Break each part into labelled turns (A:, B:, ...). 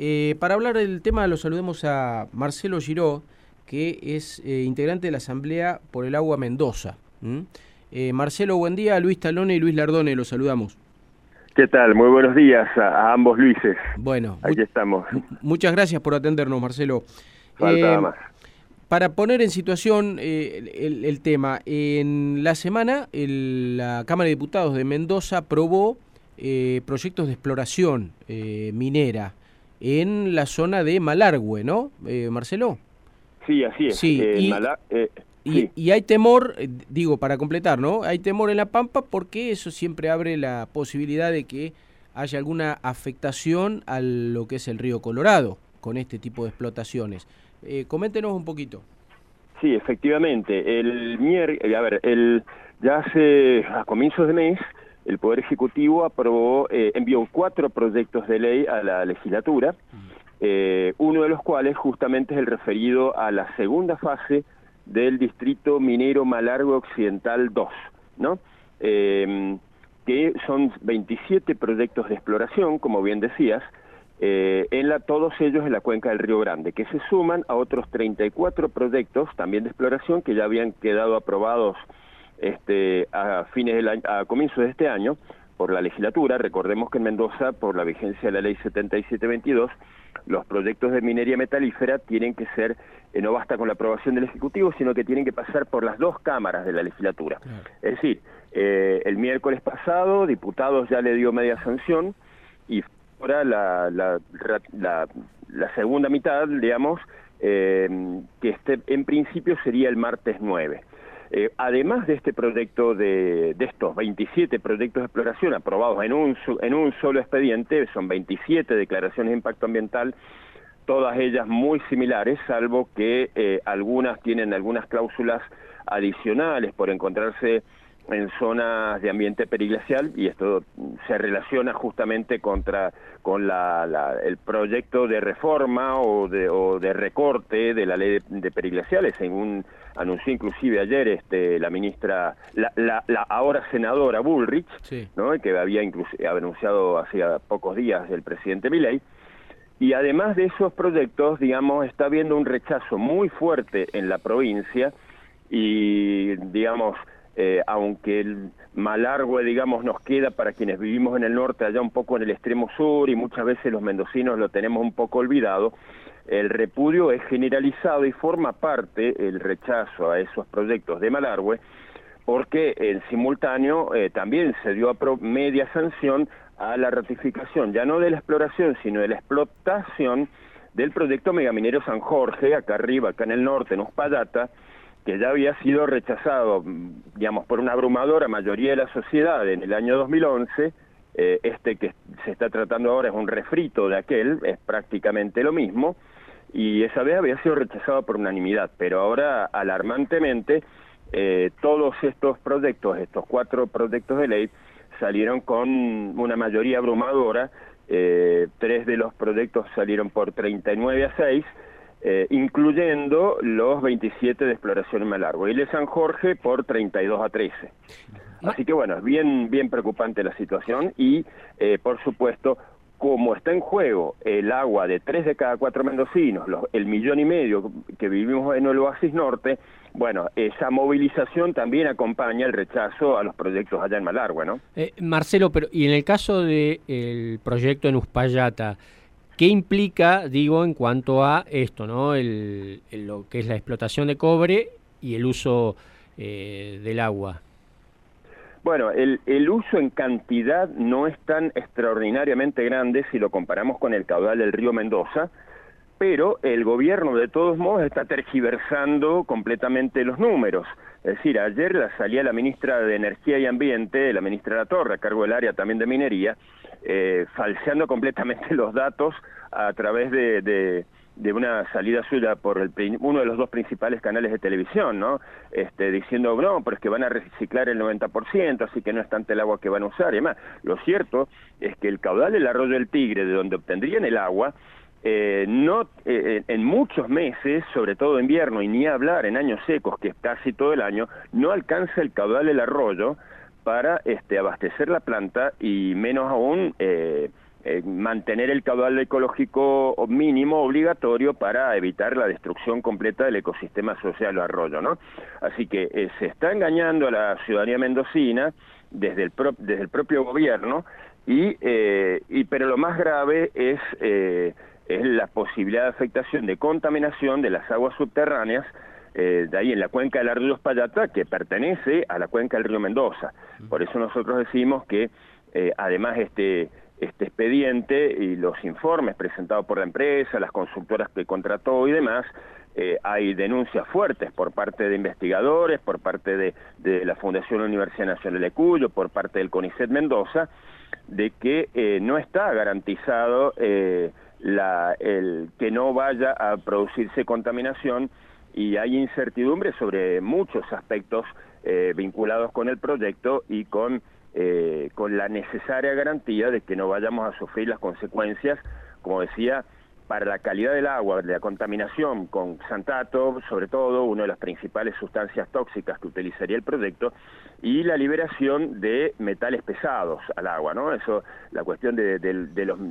A: Eh, para hablar del tema lo saludemos a Marcelo Giró, que es eh, integrante de la Asamblea por el Agua Mendoza. Eh, Marcelo, buen día. Luis Talone y Luis Lardone, los saludamos.
B: ¿Qué tal? Muy buenos días a, ambos Luises.
A: Bueno,
B: aquí estamos.
A: Muchas gracias por atendernos, Marcelo.
B: Falta más.
A: Para poner en situación el, tema, en la semana la Cámara de Diputados de Mendoza aprobó proyectos de exploración minera en la zona de Malargüe, ¿no, eh, Marcelo?
B: Sí, así es.
A: Sí,
B: eh,
A: eh, y, y, hay temor, digo, para completar, ¿no? Hay temor en La Pampa porque eso siempre abre la posibilidad de que haya alguna afectación a lo que es el río Colorado con este tipo de explotaciones. coméntenos un poquito.
B: Sí, efectivamente. El miércoles, a ver, el, ya hace a comienzos de mes el Poder Ejecutivo aprobó, eh, envió cuatro proyectos de ley a la legislatura, eh, uno de los cuales justamente es el referido a la segunda fase del Distrito Minero Malargo Occidental 2, ¿no? Em, que son 27 proyectos de exploración, como bien decías, eh, en la, todos ellos en la cuenca del Río Grande, que se suman a otros 34 proyectos también de exploración que ya habían quedado aprobados este, a fines del a comienzos de este año por la legislatura. Recordemos que en Mendoza, por la vigencia de la ley 7722, los proyectos de minería metalífera tienen que ser, eh, no basta con la aprobación del Ejecutivo, sino que tienen que pasar por las dos cámaras de la legislatura. Es decir, eh, el miércoles pasado, diputados ya le dio media sanción y ahora la, la, la, segunda mitad, digamos, eh, que este, en principio sería el martes 9. Eh, además de este proyecto de, de, estos 27 proyectos de exploración aprobados en un, en un solo expediente, son 27 declaraciones de impacto ambiental, todas ellas muy similares, salvo que eh, algunas tienen algunas cláusulas adicionales por encontrarse en zonas de ambiente periglacial y esto se relaciona justamente contra con la, el proyecto de reforma o de, o de recorte de la ley de, periglaciales según anunció inclusive ayer este la ministra la, la, ahora senadora Bullrich ¿no? que había anunciado hacía pocos días el presidente Milei y además de esos proyectos digamos está habiendo un rechazo muy fuerte en la provincia y digamos eh, aunque el Malargüe, digamos, nos queda para quienes vivimos en el norte, allá un poco en el extremo sur, y muchas veces los mendocinos lo tenemos un poco olvidado, el repudio es generalizado y forma parte el rechazo a esos proyectos de Malargüe, porque en simultáneo eh, también se dio a media sanción a la ratificación, ya no de la exploración, sino de la explotación del proyecto Megaminero San Jorge, acá arriba, acá en el norte, en Uspallata, que ya había sido rechazado, digamos, por una abrumadora mayoría de la sociedad en el año 2011, eh, este que se está tratando ahora es un refrito de aquel, es prácticamente lo mismo, y esa vez había sido rechazado por unanimidad, pero ahora alarmantemente eh, todos estos proyectos, estos cuatro proyectos de ley, salieron con una mayoría abrumadora, eh, tres de los proyectos salieron por 39 a 6, eh, incluyendo los 27 de exploración en Malargo y de San Jorge por 32 a 13. Así que bueno, es bien, bien preocupante la situación y, eh, por supuesto, como está en juego el agua de tres de cada cuatro mendocinos, el millón y medio que vivimos en el Oasis Norte, bueno, esa movilización también acompaña el rechazo a los proyectos allá en Malargüe, ¿no?
A: Eh, Marcelo, pero y en el caso del el proyecto en Uspallata, ¿Qué implica, digo, en cuanto a esto, ¿no? El, lo que es la explotación de cobre y el uso eh, del agua?
B: Bueno, el, el, uso en cantidad no es tan extraordinariamente grande si lo comparamos con el caudal del río Mendoza, pero el gobierno de todos modos está tergiversando completamente los números. Es decir, ayer la salía la ministra de Energía y Ambiente, la ministra de la Torre, a cargo del área también de minería, eh, falseando completamente los datos a través de, de, una salida suya por el, uno de los dos principales canales de televisión, ¿no? Este, diciendo, no, pero es que van a reciclar el 90%, así que no es tanto el agua que van a usar. Y además, lo cierto es que el caudal del arroyo del Tigre, de donde obtendrían el agua, eh, no eh, en muchos meses, sobre todo invierno y ni hablar en años secos, que es casi todo el año, no alcanza el caudal del arroyo para este, abastecer la planta y menos aún eh, eh, mantener el caudal ecológico mínimo obligatorio para evitar la destrucción completa del ecosistema social o arroyo, ¿no? Así que eh, se está engañando a la ciudadanía mendocina desde el, desde el propio gobierno y, eh, y pero lo más grave es es la posibilidad de afectación de contaminación de las aguas subterráneas de ahí en la cuenca del Arroyo Espallata, que pertenece a la cuenca del río Mendoza. Por eso nosotros decimos que además este este expediente y los informes presentados por la empresa, las consultoras que contrató y demás, eh, hay denuncias fuertes por parte de investigadores, por parte de, la Fundación Universidad Nacional de Cuyo, por parte del CONICET Mendoza, de que eh, no está garantizado eh, la, el que no vaya a producirse contaminación y hay incertidumbre sobre muchos aspectos vinculados con el proyecto y con eh, con la necesaria garantía de que no vayamos a sufrir las consecuencias, como decía, para la calidad del agua, de la contaminación con santato, sobre todo, una de las principales sustancias tóxicas que utilizaría el proyecto, y la liberación de metales pesados al agua, ¿no? Eso, la cuestión de,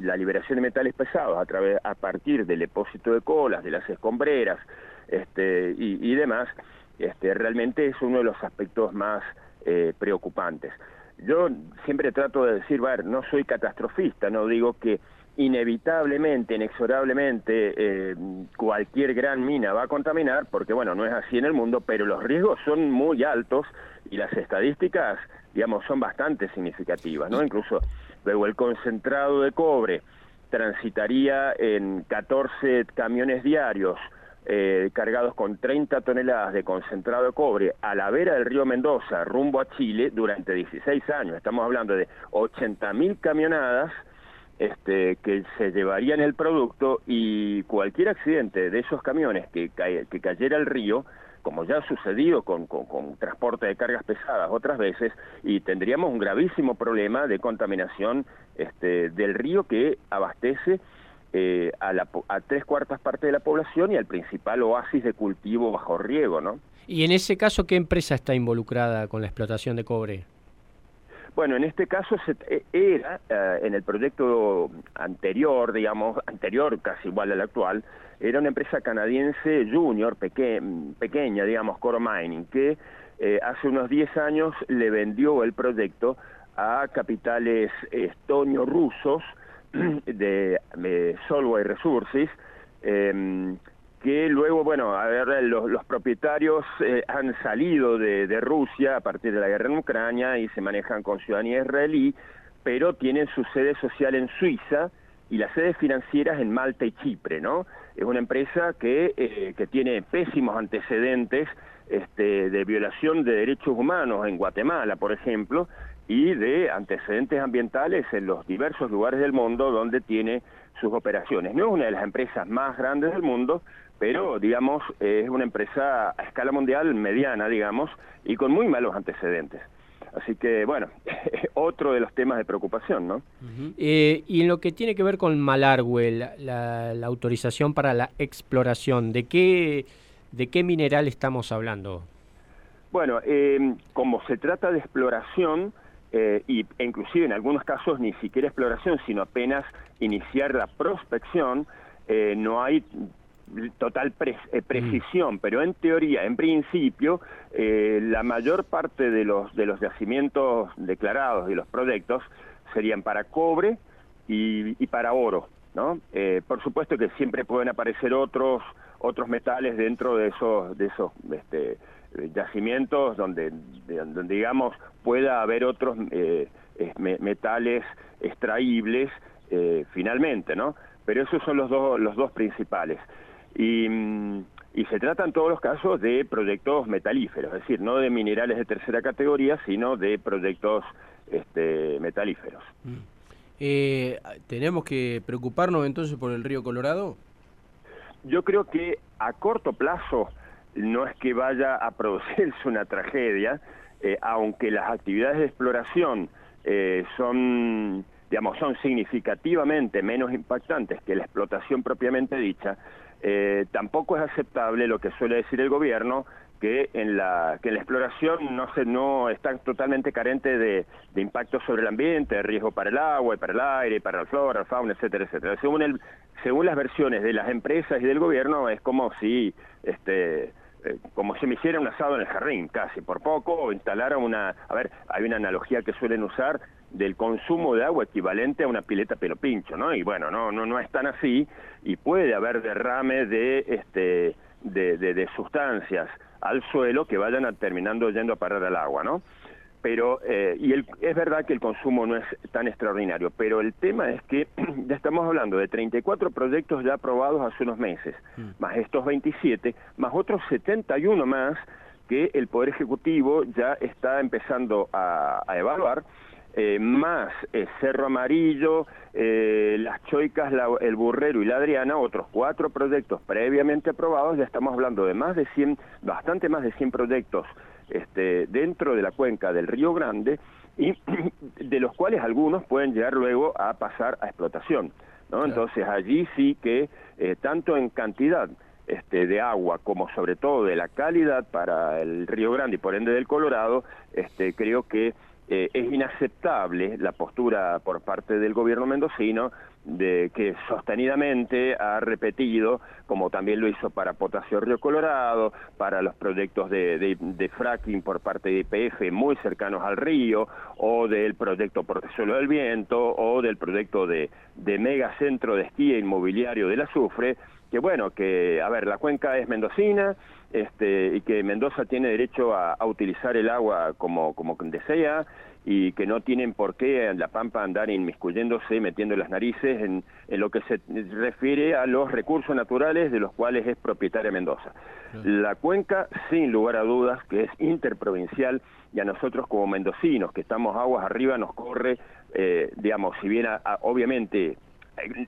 B: la liberación de metales pesados a través, a partir del depósito de colas, de las escombreras, este, y, demás, este, realmente es uno de los aspectos más eh, preocupantes yo siempre trato de decir, ver, no soy catastrofista, no digo que inevitablemente, inexorablemente, eh, cualquier gran mina va a contaminar, porque bueno, no es así en el mundo, pero los riesgos son muy altos y las estadísticas, digamos, son bastante significativas, ¿no? Incluso luego el concentrado de cobre transitaría en 14 camiones diarios, eh, cargados con 30 toneladas de concentrado de cobre a la vera del río Mendoza, rumbo a Chile, durante 16 años. Estamos hablando de 80.000 camionadas este, que se llevarían el producto y cualquier accidente de esos camiones que, que cayera al río, como ya ha sucedido con, con, transporte de cargas pesadas otras veces, y tendríamos un gravísimo problema de contaminación este, del río que abastece eh, a, la, a tres cuartas partes de la población y al principal oasis de cultivo bajo riego, ¿no?
A: Y en ese caso, ¿qué empresa está involucrada con la explotación de cobre?
B: Bueno, en este caso se, e, era, eh, en el proyecto anterior, digamos, anterior casi igual al actual, era una empresa canadiense junior, pequeña, digamos, Core Mining, que eh, hace unos 10 años le vendió el proyecto a capitales estonio-rusos, de eh, Solway Resources, em, que luego, bueno, a ver, los, propietarios eh, han salido de, Rusia a partir de la guerra en Ucrania y se manejan con ciudadanía israelí, pero tienen su sede social en Suiza y las sedes financieras en Malta y Chipre, ¿no? Es una empresa que, eh, que tiene pésimos antecedentes este, de violación de derechos humanos en Guatemala, por ejemplo, y de antecedentes ambientales en los diversos lugares del mundo donde tiene sus operaciones. No es una de las empresas más grandes del mundo, pero digamos es una empresa a escala mundial mediana, digamos, y con muy malos antecedentes. Así que, bueno, otro de los temas de preocupación, ¿no?
A: Eh, y en lo que tiene que ver con Malargüe, la, la, autorización para la exploración, ¿de qué, ¿de qué mineral estamos hablando?
B: Bueno, eh, como se trata de exploración, eh, y, e inclusive en algunos casos ni siquiera exploración, sino apenas iniciar la prospección, eh, no hay total eh, precisión, pero en teoría, en principio, la mayor parte de los, de los yacimientos declarados y los proyectos serían para cobre y, y para oro. ¿no? por supuesto que siempre pueden aparecer otros otros metales dentro de esos de esos este, yacimientos donde, donde digamos pueda haber otros eh, metales extraíbles eh, finalmente, ¿no? Pero esos son los dos, los dos principales. Y, mm, y se trata en todos los casos de proyectos metalíferos, es decir, no de minerales de tercera categoría, sino de proyectos este, metalíferos. Mm.
A: Eh, ¿Tenemos que preocuparnos entonces por el río Colorado?
B: Yo creo que a corto plazo no es que vaya a producirse una tragedia, eh, aunque las actividades de exploración eh, son, digamos, son significativamente menos impactantes que la explotación propiamente dicha, eh, tampoco es aceptable lo que suele decir el gobierno, que en la que en la exploración no se no está totalmente carente de, de impacto sobre el ambiente, de riesgo para el agua, y para el aire, para la flora, la fauna, etcétera, etcétera. Según el según las versiones de las empresas y del gobierno es como si este eh, como si me hiciera un asado en el jardín, casi por poco, o instalara una, a ver, hay una analogía que suelen usar del consumo de agua equivalente a una pileta pelo pincho, ¿no? Y bueno, no, no, no es tan así, y puede haber derrame de, este, de, de, de sustancias al suelo que vayan terminando yendo a parar al agua, ¿no? Pero eh, y el, es verdad que el consumo no es tan extraordinario, pero el tema es que ya estamos hablando de 34 proyectos ya aprobados hace unos meses, mm. más estos 27, más otros 71 más que el Poder Ejecutivo ya está empezando a, evaluar, eh, más eh, Cerro Amarillo, Las Choicas, El Burrero y La Adriana, otros cuatro proyectos previamente aprobados, ya estamos hablando de más de 100, bastante más de 100 proyectos este, dentro de la cuenca del Río Grande y de los cuales algunos pueden llegar luego a pasar a explotación. ¿no? Entonces allí sí que eh, tanto en cantidad este, de agua como sobre todo de la calidad para el Río Grande y por ende del Colorado, este, creo que eh, es inaceptable la postura por parte del gobierno mendocino de que sostenidamente ha repetido, como también lo hizo para Potasio Río Colorado, para los proyectos de, de, fracking por parte de IPF muy cercanos al río, o del proyecto Portezuelo del Viento, o del proyecto de, de megacentro de esquí inmobiliario del azufre, que bueno, que, a ver, la cuenca es mendocina, este, y que Mendoza tiene derecho a, utilizar el agua como, como desea y que no tienen por qué en La Pampa andar inmiscuyéndose, metiendo las narices en, en lo que se refiere a los recursos naturales de los cuales es propietaria Mendoza. La cuenca, sin lugar a dudas, que es interprovincial y a nosotros como mendocinos, que estamos aguas arriba, nos corre, eh, digamos, si bien obviamente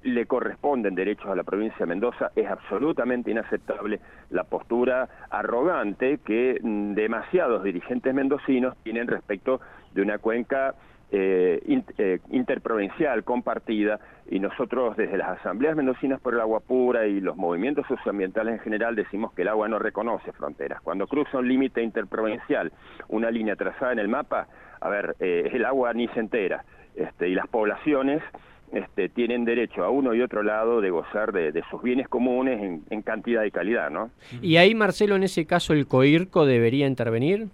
B: le corresponden derechos a la provincia de Mendoza, es absolutamente inaceptable la postura arrogante que mm, demasiados dirigentes mendocinos tienen respecto de una cuenca eh, eh, interprovincial compartida y nosotros desde las asambleas mendocinas por el agua pura y los movimientos socioambientales en general decimos que el agua no reconoce fronteras. Cuando cruza un límite interprovincial, una línea trazada en el mapa, a ver, eh, el agua ni se entera este, y las poblaciones este, tienen derecho a uno y otro lado de gozar de, sus bienes comunes en, cantidad y calidad, ¿no?
C: Y ahí, Marcelo, en ese caso, ¿el COIRCO debería intervenir?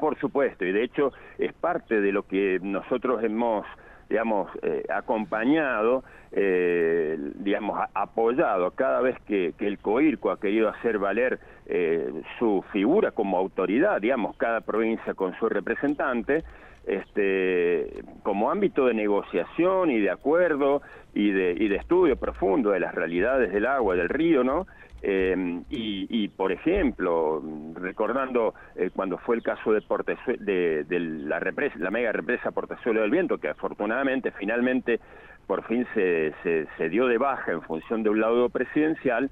B: Por supuesto, y de hecho es parte de lo que nosotros hemos digamos, eh, acompañado, eh, digamos, apoyado. Cada vez que, el COIRCO ha querido hacer valer eh, su figura como autoridad, digamos, cada provincia con su representante, este, como ámbito de negociación y de acuerdo y de, y de estudio profundo de las realidades del agua, del río, ¿no? Eh, y, por ejemplo, recordando eh, cuando fue el caso de, de, la, represa, la mega represa Portezuelo del Viento, que afortunadamente finalmente por fin se, se, se dio de baja en función de un laudo presidencial,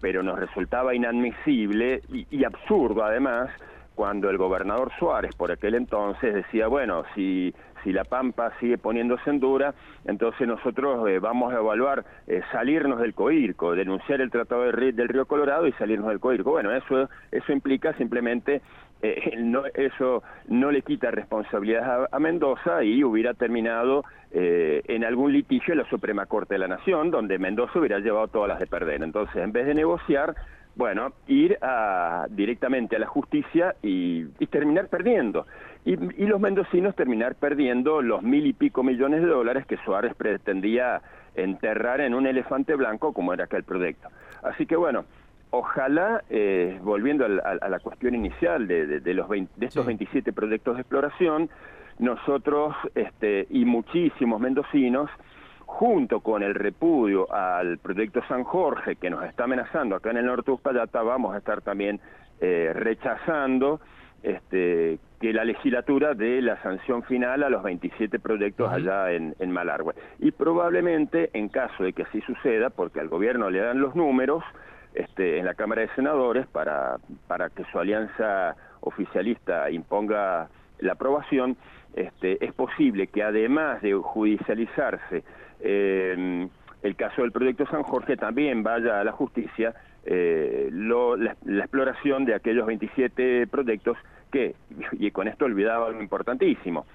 B: pero nos resultaba inadmisible y absurdo además cuando el gobernador Suárez por aquel entonces decía, bueno, si, si la Pampa sigue poniéndose en dura, entonces nosotros eh, vamos a evaluar eh, salirnos del COIRCO, denunciar el Tratado del Río Colorado y salirnos del COIRCO. Bueno, eso, eso implica simplemente, eh, no, eso no le quita responsabilidad a, Mendoza y hubiera terminado en algún litigio en la Suprema Corte de la Nación, donde Mendoza hubiera llevado todas las de perder. Entonces, en vez de negociar, bueno, ir a, directamente a la justicia y, terminar perdiendo. Y, los mendocinos terminar perdiendo los mil y pico millones de dólares que Suárez pretendía enterrar en un elefante blanco como era aquel proyecto. Así que bueno, ojalá, eh, volviendo a, la cuestión inicial de, de, los de estos 27 proyectos de exploración, nosotros este, y muchísimos mendocinos junto con el repudio al proyecto San Jorge, que nos está amenazando acá en el norte de Uspallata, vamos a estar también eh, rechazando este, que la legislatura dé la sanción final a los 27 proyectos allá en, en Malargüe. Y probablemente, en caso de que así suceda, porque al gobierno le dan los números, este, en la Cámara de Senadores para, para que su alianza oficialista imponga la aprobación, este, es posible que además de judicializarse el caso del proyecto San Jorge también vaya a la justicia eh, la, exploración de aquellos 27 proyectos que, y con esto olvidaba algo importantísimo,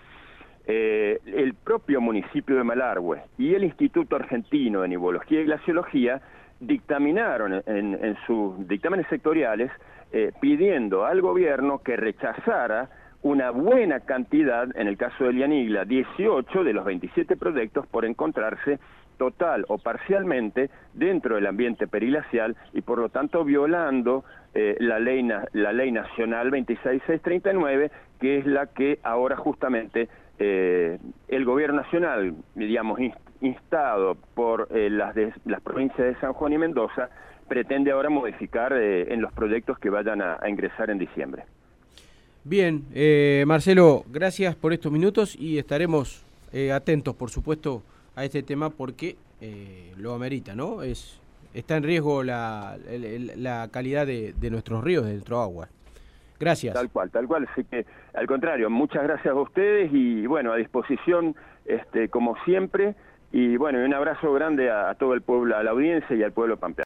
B: eh, el propio municipio de Malargüe y el Instituto Argentino de Nivología y Glaciología dictaminaron en, sus dictámenes sectoriales eh, pidiendo al gobierno que rechazara una buena cantidad, en el caso de Lianigla, 18 de los 27 proyectos por encontrarse total o parcialmente dentro del ambiente periglacial y por lo tanto violando eh, la, ley, la ley nacional 26639, que es la que ahora justamente eh, el gobierno nacional, digamos, instado por eh, las, las provincias de San Juan y Mendoza, pretende ahora modificar en los proyectos que vayan a ingresar en diciembre.
A: Bien, eh, Marcelo, gracias por estos minutos y estaremos eh, atentos, por supuesto, a este tema porque eh, lo amerita, ¿no? Es, está en riesgo la, calidad de, nuestros ríos, de nuestro agua. Gracias.
B: Tal cual, tal cual. Así que, al contrario, muchas gracias a ustedes y, bueno, a disposición, este, como siempre. Y, bueno, un abrazo grande a, a todo el pueblo, a la audiencia y al pueblo pampeano.